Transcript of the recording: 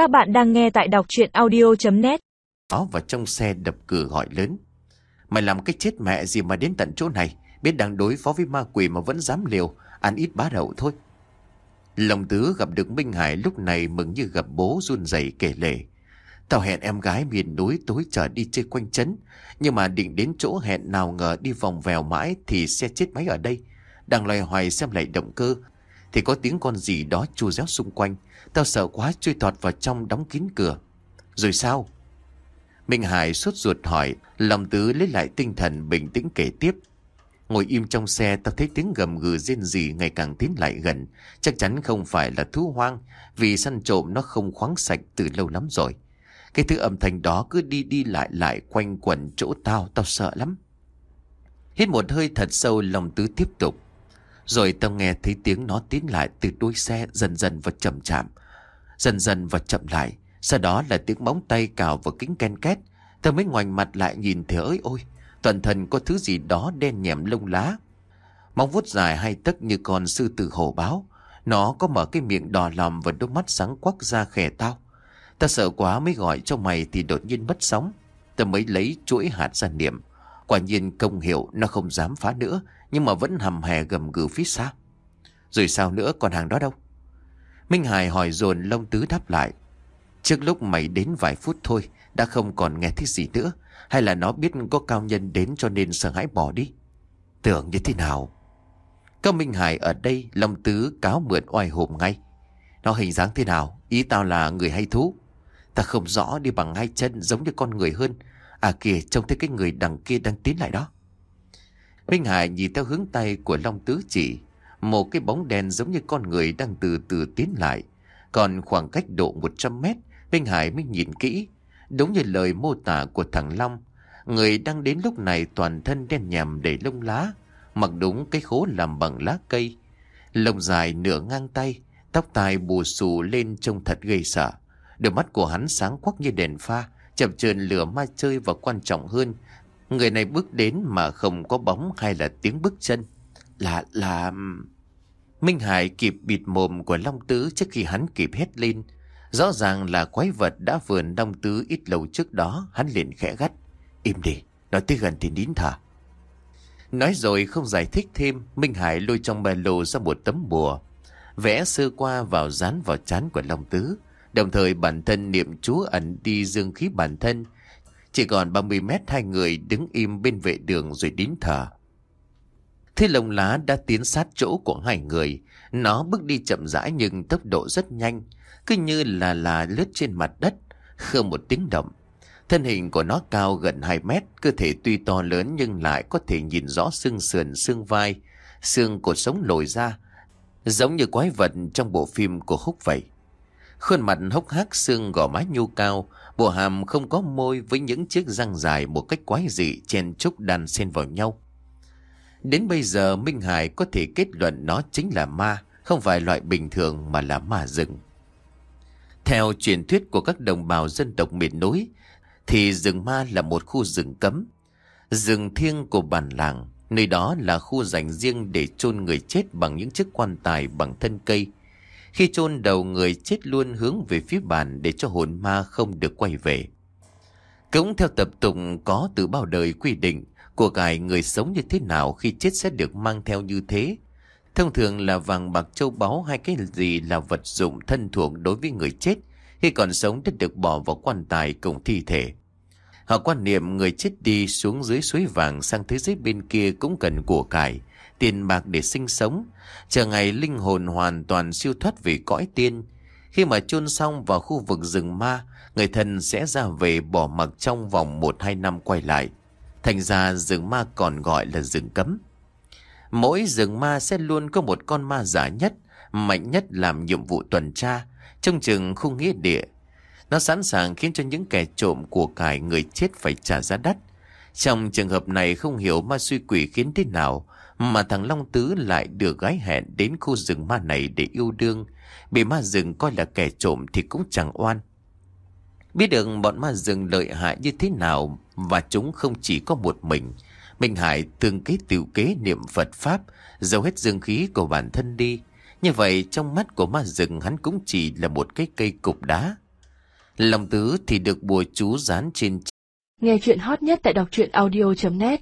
Các bạn đang nghe tại đọc chuyện audio.net Đó vào trong xe đập cửa gọi lớn. Mày làm cái chết mẹ gì mà đến tận chỗ này, biết đang đối phó với ma quỷ mà vẫn dám liều, ăn ít bá đậu thôi. Lòng tứ gặp được Minh Hải lúc này mừng như gặp bố run rẩy kể lể. Tao hẹn em gái miền núi tối chờ đi chơi quanh trấn Nhưng mà định đến chỗ hẹn nào ngờ đi vòng vèo mãi Thì xe chết máy ở đây Đang loay hoài xem lại động cơ thì có tiếng con gì đó chu réo xung quanh. Tao sợ quá chui tọt vào trong đóng kín cửa. Rồi sao? Minh Hải sốt ruột hỏi Lòng tứ lấy lại tinh thần bình tĩnh kể tiếp. Ngồi im trong xe tao thấy tiếng gầm gừ riêng gì ngày càng tiến lại gần. Chắc chắn không phải là thú hoang Vì săn trộm nó không khoáng sạch từ lâu lắm rồi. Cái thứ âm thanh đó cứ đi đi lại lại quanh quẩn chỗ tao, tao sợ lắm. Hít một hơi thật sâu lòng tứ tiếp tục. Rồi tao nghe thấy tiếng nó tiến lại từ đuôi xe dần dần và chậm chạm. Dần dần và chậm lại. Sau đó là tiếng móng tay cào vào kính ken két. Tao mới ngoảnh mặt lại nhìn thấy ơi ôi. Toàn thân có thứ gì đó đen nhẹm lông lá. Móng vuốt dài hay tấc như con sư tử hổ báo. Nó có mở cái miệng đỏ lòm và đôi mắt sáng quắc ra khè tao. Ta sợ quá mới gọi cho mày thì đột nhiên mất sóng. Ta mới lấy chuỗi hạt ra niệm. Quả nhiên công hiệu nó không dám phá nữa, nhưng mà vẫn hầm hè gầm gừ phía xa. Rồi sao nữa còn hàng đó đâu? Minh Hải hỏi dồn Long tứ đáp lại. Trước lúc mày đến vài phút thôi, đã không còn nghe thấy gì nữa. Hay là nó biết có cao nhân đến cho nên sợ hãi bỏ đi? Tưởng như thế nào? Các Minh Hải ở đây, Long Tứ cáo mượn oai hồn ngay. Nó hình dáng thế nào? Ý tao là người hay thú. Ta không rõ đi bằng hai chân giống như con người hơn. À kìa trông thấy cái người đằng kia đang tiến lại đó. Minh Hải nhìn theo hướng tay của Long Tứ chỉ. Một cái bóng đen giống như con người đang từ từ tiến lại. Còn khoảng cách độ 100 mét, Minh Hải mới nhìn kỹ. Đúng như lời mô tả của thằng Long. Người đang đến lúc này toàn thân đen nhèm đầy lông lá. Mặc đúng cái khố làm bằng lá cây. Lông dài nửa ngang tay, tóc tai bù xù lên trông thật gây sợ. Đôi mắt của hắn sáng quắc như đèn pha, chậm chờn lửa ma chơi và quan trọng hơn. Người này bước đến mà không có bóng hay là tiếng bước chân. Là, là... Minh Hải kịp bịt mồm của Long Tứ trước khi hắn kịp hét lên. Rõ ràng là quái vật đã vườn Long Tứ ít lâu trước đó, hắn liền khẽ gắt. Im đi, nói tới gần thì nín thở. Nói rồi không giải thích thêm, Minh Hải lôi trong ba lô ra một tấm bùa. Vẽ sơ qua vào dán vào chán của Long Tứ. Đồng thời bản thân niệm chú ẩn đi dương khí bản thân. Chỉ còn 30 mét hai người đứng im bên vệ đường rồi đín thở. Thế lồng lá đã tiến sát chỗ của hai người. Nó bước đi chậm rãi nhưng tốc độ rất nhanh. Cứ như là là lướt trên mặt đất. Không một tiếng động. Thân hình của nó cao gần 2 mét. Cơ thể tuy to lớn nhưng lại có thể nhìn rõ xương sườn, xương vai. Xương cột sống lồi ra. Giống như quái vật trong bộ phim của Húc vậy. Khuôn mặt hốc hác xương gò má nhô cao, bộ hàm không có môi với những chiếc răng dài một cách quái dị chen chúc đan xen vào nhau. Đến bây giờ Minh Hải có thể kết luận nó chính là ma, không phải loại bình thường mà là ma rừng. Theo truyền thuyết của các đồng bào dân tộc miền núi, thì rừng ma là một khu rừng cấm. Rừng thiêng của bản làng, nơi đó là khu dành riêng để chôn người chết bằng những chiếc quan tài bằng thân cây, khi chôn đầu người chết luôn hướng về phía bàn để cho hồn ma không được quay về. Cũng theo tập tục có từ bao đời quy định của cải người sống như thế nào khi chết sẽ được mang theo như thế. Thông thường là vàng bạc châu báu hay cái gì là vật dụng thân thuộc đối với người chết khi còn sống đã được bỏ vào quan tài cùng thi thể. Họ quan niệm người chết đi xuống dưới suối vàng sang thế giới bên kia cũng cần của cải, tiền bạc để sinh sống, chờ ngày linh hồn hoàn toàn siêu thoát về cõi tiên. Khi mà chôn xong vào khu vực rừng ma, người thân sẽ ra về bỏ mặc trong vòng 1-2 năm quay lại. Thành ra rừng ma còn gọi là rừng cấm. Mỗi rừng ma sẽ luôn có một con ma giả nhất, mạnh nhất làm nhiệm vụ tuần tra, trong chừng khu nghĩa địa. Nó sẵn sàng khiến cho những kẻ trộm của cải người chết phải trả giá đắt. Trong trường hợp này không hiểu ma suy quỷ khiến thế nào, mà thằng Long Tứ lại được gái hẹn đến khu rừng ma này để yêu đương. Bị ma rừng coi là kẻ trộm thì cũng chẳng oan. Biết được bọn ma rừng lợi hại như thế nào và chúng không chỉ có một mình. Minh Hải từng kế tiểu kế niệm Phật Pháp, giấu hết dương khí của bản thân đi. Như vậy trong mắt của ma rừng hắn cũng chỉ là một cái cây cục đá. Long Tứ thì được bùa chú dán trên Nghe chuyện hot nhất tại đọc truyện audio.net